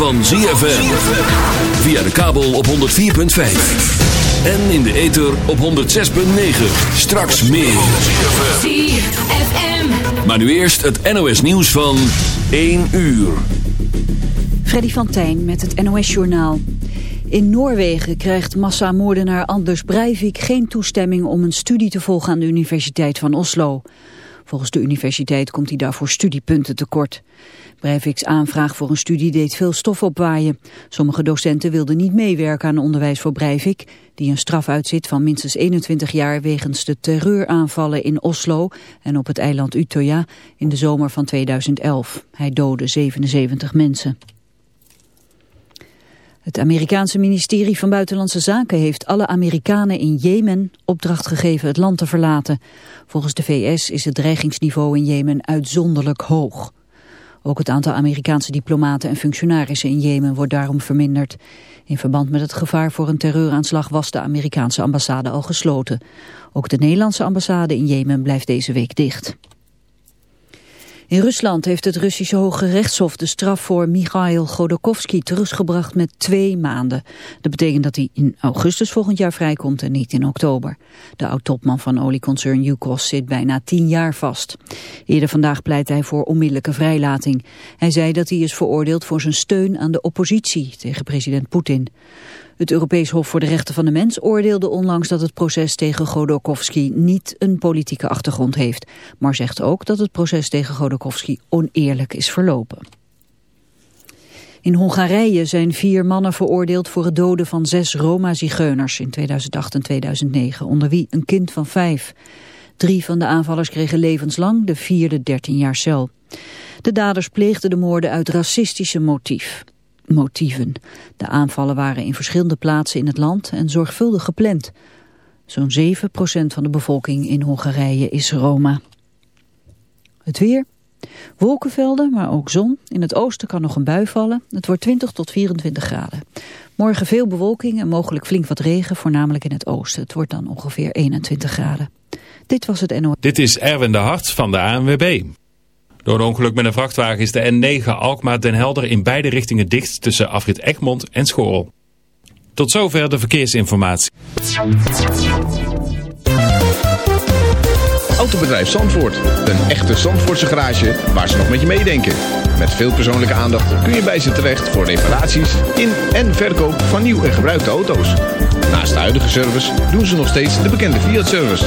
van ZFM. Via de kabel op 104.5. En in de ether op 106.9. Straks meer. ZFM. Maar nu eerst het NOS nieuws van 1 uur. Freddy van Tijn met het NOS-journaal. In Noorwegen krijgt massamoordenaar Anders Breivik geen toestemming om een studie te volgen aan de Universiteit van Oslo. Volgens de universiteit komt hij daarvoor studiepunten tekort. Breiviks aanvraag voor een studie deed veel stof opwaaien. Sommige docenten wilden niet meewerken aan onderwijs voor Breivik, die een straf uitzit van minstens 21 jaar wegens de terreuraanvallen in Oslo en op het eiland Utøya in de zomer van 2011. Hij doodde 77 mensen. Het Amerikaanse ministerie van Buitenlandse Zaken heeft alle Amerikanen in Jemen opdracht gegeven het land te verlaten. Volgens de VS is het dreigingsniveau in Jemen uitzonderlijk hoog. Ook het aantal Amerikaanse diplomaten en functionarissen in Jemen wordt daarom verminderd. In verband met het gevaar voor een terreuraanslag was de Amerikaanse ambassade al gesloten. Ook de Nederlandse ambassade in Jemen blijft deze week dicht. In Rusland heeft het Russische Hoge Rechtshof de straf voor Michail Godorkovsky teruggebracht met twee maanden. Dat betekent dat hij in augustus volgend jaar vrijkomt en niet in oktober. De oud-topman van olieconcern Yukos zit bijna tien jaar vast. Eerder vandaag pleit hij voor onmiddellijke vrijlating. Hij zei dat hij is veroordeeld voor zijn steun aan de oppositie tegen president Poetin. Het Europees Hof voor de Rechten van de Mens oordeelde onlangs dat het proces tegen Godorkovsky niet een politieke achtergrond heeft, maar zegt ook dat het proces tegen Godorkovsky oneerlijk is verlopen. In Hongarije zijn vier mannen veroordeeld voor het doden van zes Roma-zigeuners in 2008 en 2009, onder wie een kind van vijf. Drie van de aanvallers kregen levenslang, de vierde 13 jaar cel. De daders pleegden de moorden uit racistische motief motieven. De aanvallen waren in verschillende plaatsen in het land en zorgvuldig gepland. Zo'n 7% van de bevolking in Hongarije is Roma. Het weer. Wolkenvelden, maar ook zon. In het oosten kan nog een bui vallen. Het wordt 20 tot 24 graden. Morgen veel bewolking en mogelijk flink wat regen, voornamelijk in het oosten. Het wordt dan ongeveer 21 graden. Dit was het NO. Dit is Erwin de Hart van de ANWB. Door een ongeluk met een vrachtwagen is de N9 Alkmaar-Den Helder in beide richtingen dicht tussen afrit Egmond en Schoorl. Tot zover de verkeersinformatie. Autobedrijf Zandvoort. Een echte Zandvoortse garage waar ze nog met je meedenken. Met veel persoonlijke aandacht kun je bij ze terecht voor reparaties in en verkoop van nieuw en gebruikte auto's. Naast de huidige service doen ze nog steeds de bekende Fiat-service.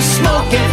smoking.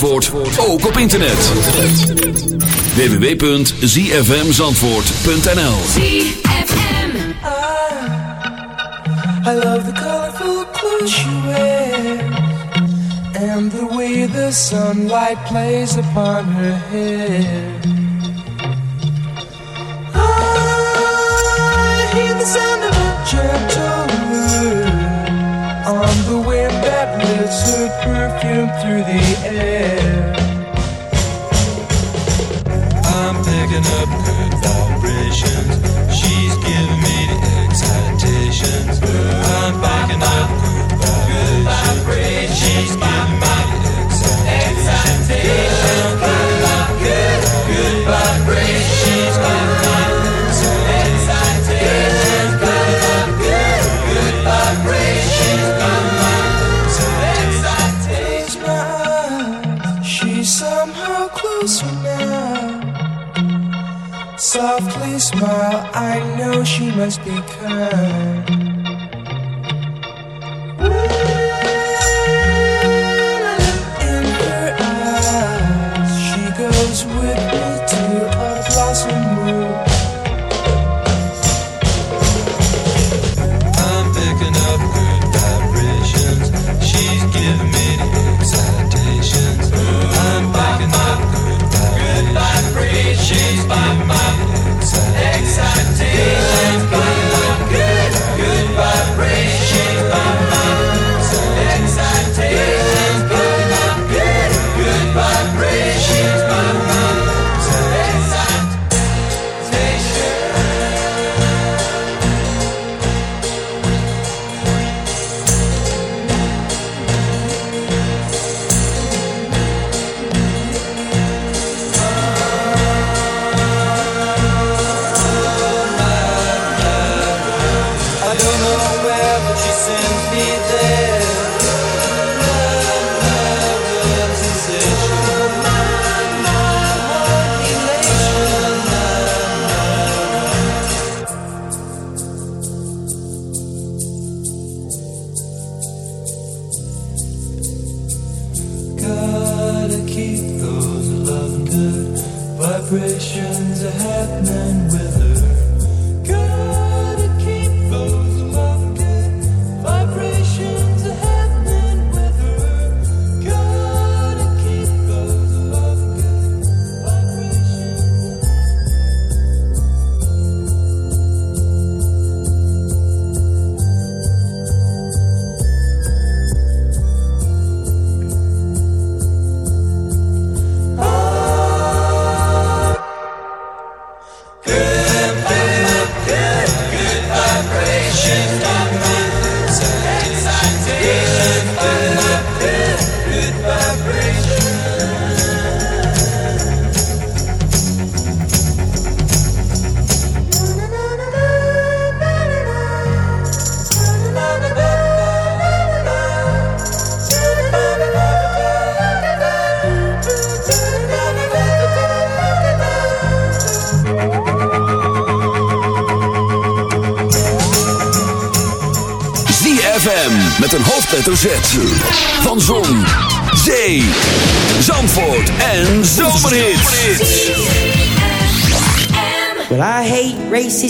Zandvoort ook op internet. www.zfmzandvoort.nl ZFM I, ah, I love the colorful clothes you wear And the way the sunlight plays upon her hair. Ah, I hear the sound of a chirp It's her perfume through the air. I'm picking up good vibrations. She's giving me the excitations. I'm picking up good vibrations. She's giving me the excitations. Must be kind.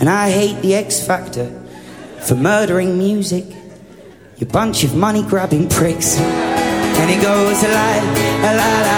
And I hate the X Factor for murdering music. You bunch of money grabbing pricks. And it goes a lie, la la.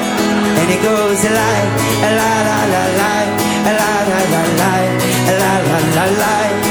and it goes like, lie, a la la la la, a la la la la, la la la la.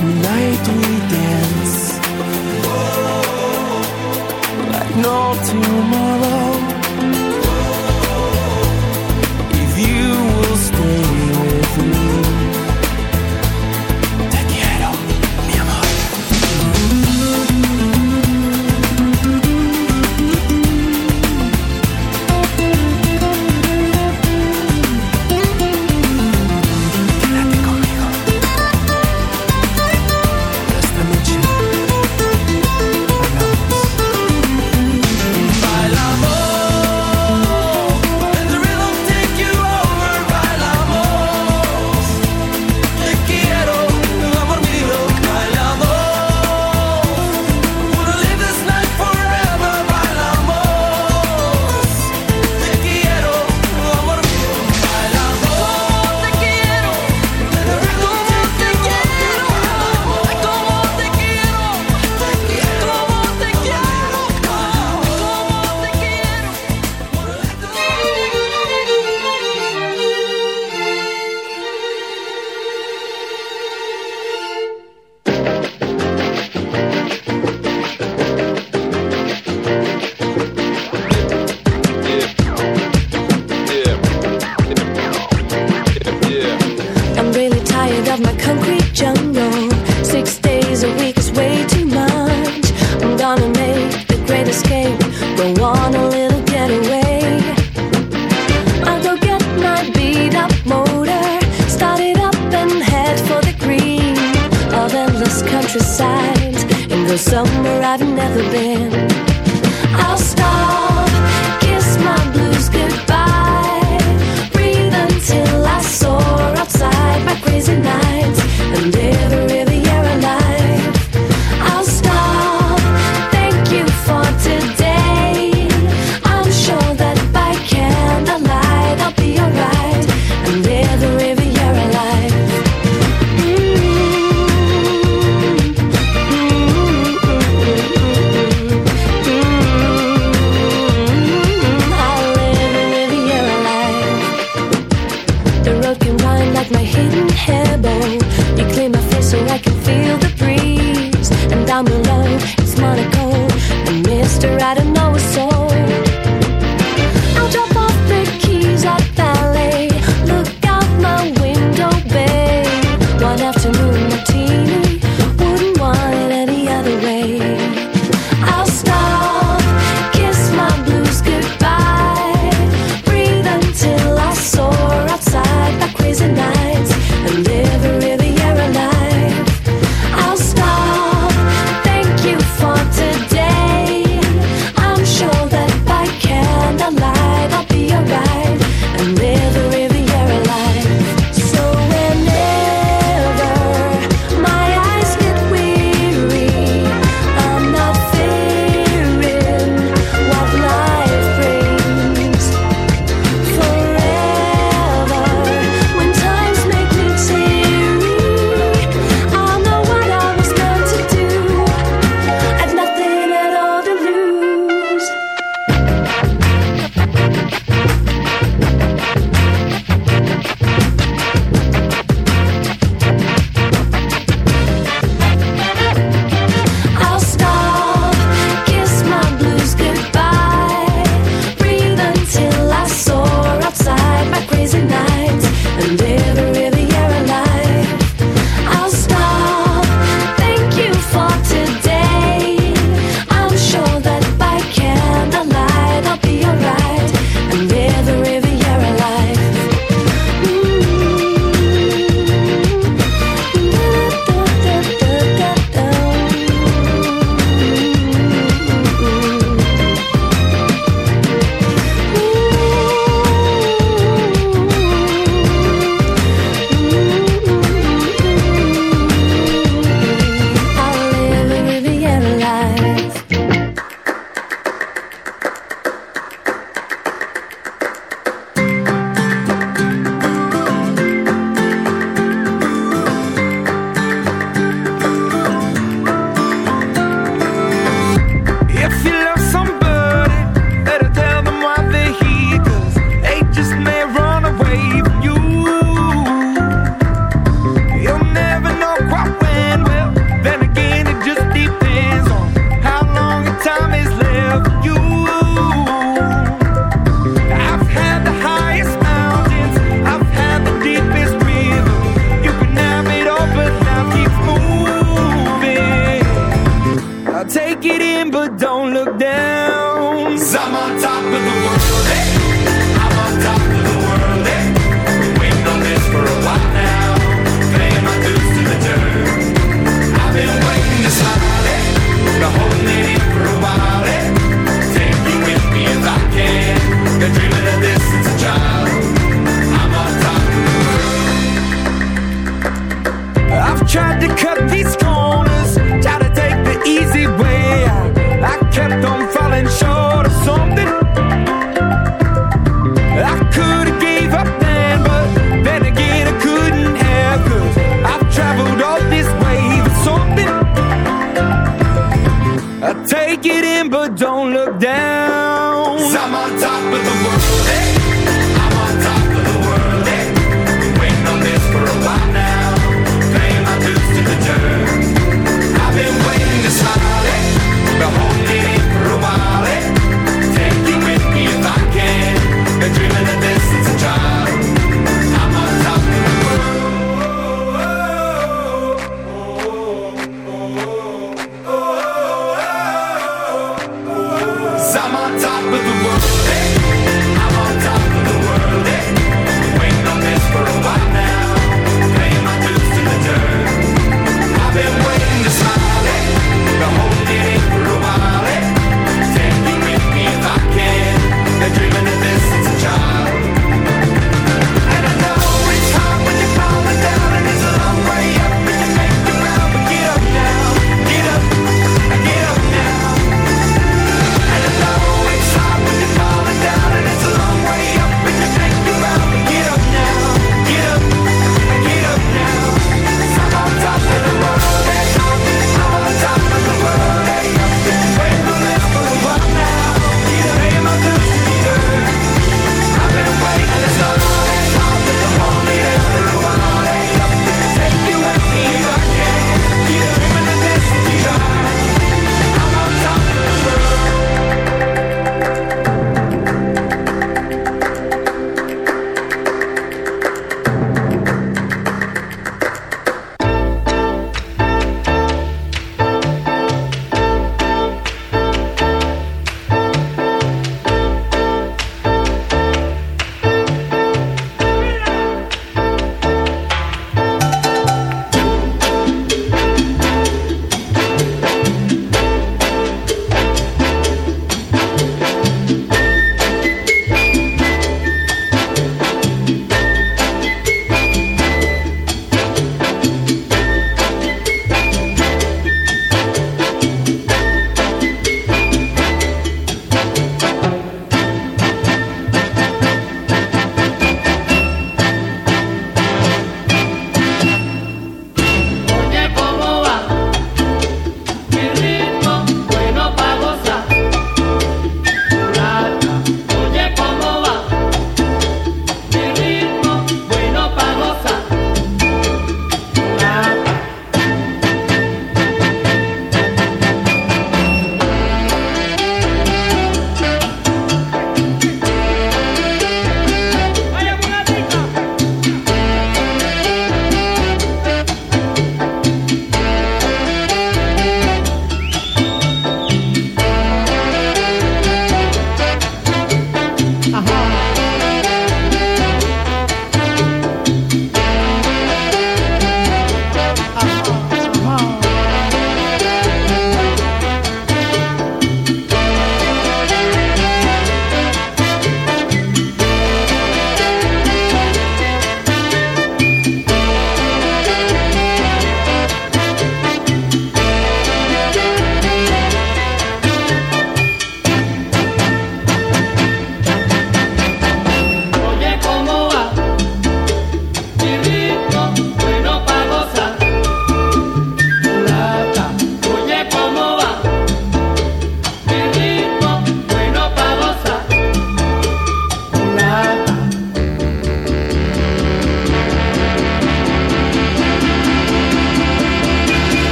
Tonight we dance like no tomorrow.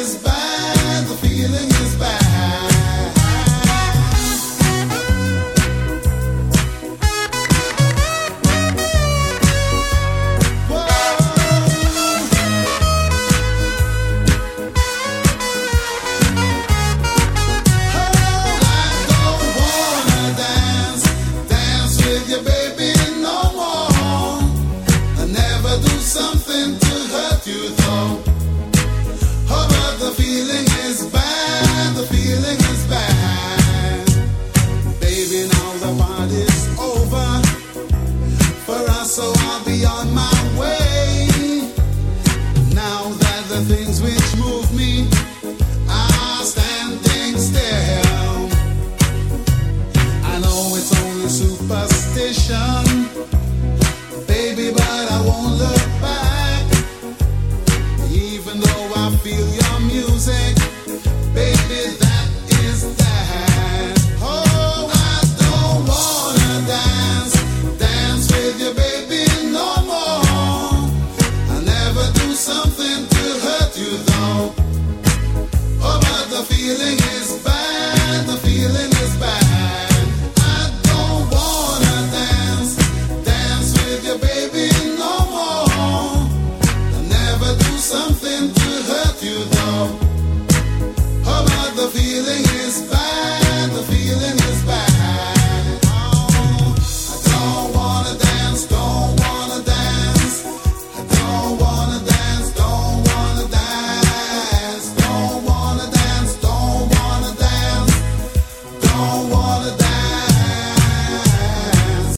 Is bad, the feeling is bad.